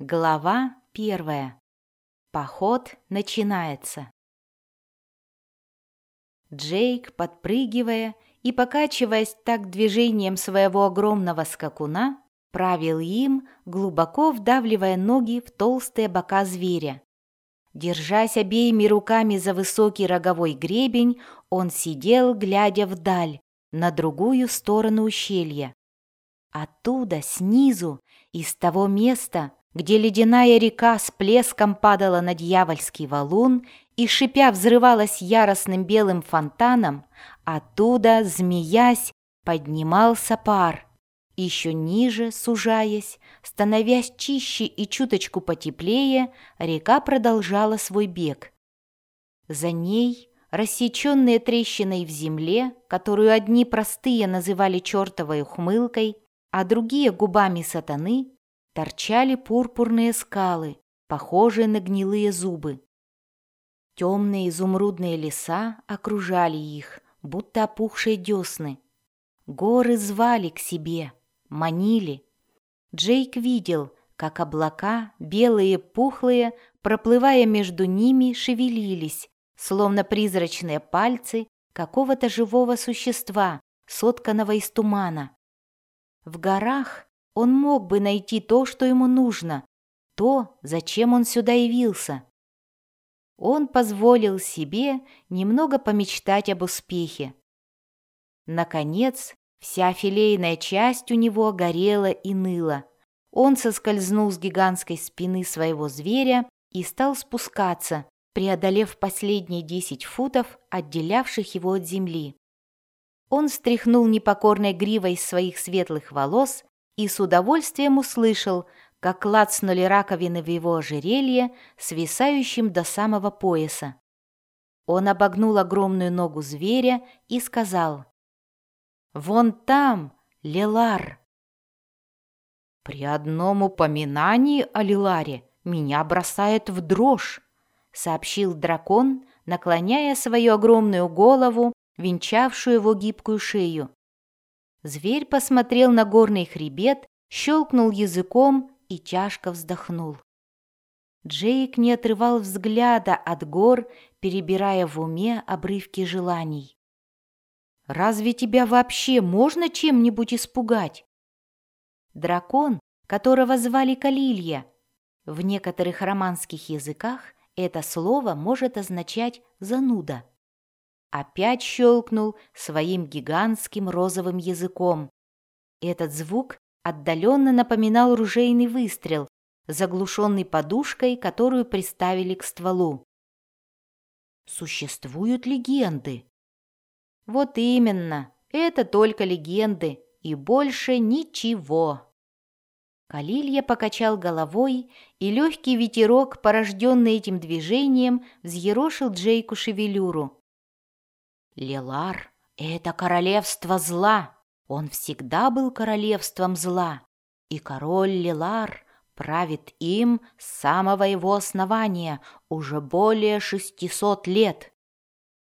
Глава первая. Поход начинается. Джейк, подпрыгивая и покачиваясь так движением своего огромного скакуна, правил им, глубоко вдавливая ноги в толстые бока зверя. Держась обеими руками за высокий роговой гребень, он сидел, глядя вдаль, на другую сторону ущелья. Оттуда, снизу, из того места, где ледяная река с плеском падала на дьявольский валун и, шипя, взрывалась яростным белым фонтаном, оттуда, змеясь, поднимался пар. Еще ниже, сужаясь, становясь чище и чуточку потеплее, река продолжала свой бег. За ней, рассеченные трещиной в земле, которую одни простые называли чертовой ухмылкой, а другие губами сатаны, торчали пурпурные скалы, похожие на гнилые зубы. Темные изумрудные леса окружали их, будто опухшие десны. Горы звали к себе, манили. Джейк видел, как облака, белые пухлые, проплывая между ними, шевелились, словно призрачные пальцы какого-то живого существа, сотканного из тумана. В горах он мог бы найти то, что ему нужно, то, зачем он сюда явился. Он позволил себе немного помечтать об успехе. Наконец, вся филейная часть у него горела и ныла. Он соскользнул с гигантской спины своего зверя и стал спускаться, преодолев последние десять футов, отделявших его от земли. Он стряхнул непокорной гривой своих светлых волос и с удовольствием услышал, как клацнули раковины в его ожерелье, свисающим до самого пояса. Он обогнул огромную ногу зверя и сказал «Вон там, Лилар!» «При одном упоминании о Лиларе меня бросает в дрожь», сообщил дракон, наклоняя свою огромную голову, венчавшую его гибкую шею. Зверь посмотрел на горный хребет, щелкнул языком и тяжко вздохнул. Джейк не отрывал взгляда от гор, перебирая в уме обрывки желаний. «Разве тебя вообще можно чем-нибудь испугать?» Дракон, которого звали Калилья, в некоторых романских языках это слово может означать «зануда» опять щелкнул своим гигантским розовым языком. Этот звук отдаленно напоминал ружейный выстрел, заглушенный подушкой, которую приставили к стволу. Существуют легенды. Вот именно, это только легенды и больше ничего. Калилья покачал головой, и легкий ветерок, порожденный этим движением, взъерошил Джейку шевелюру. Лелар — это королевство зла. Он всегда был королевством зла. И король Лелар правит им с самого его основания уже более шестисот лет.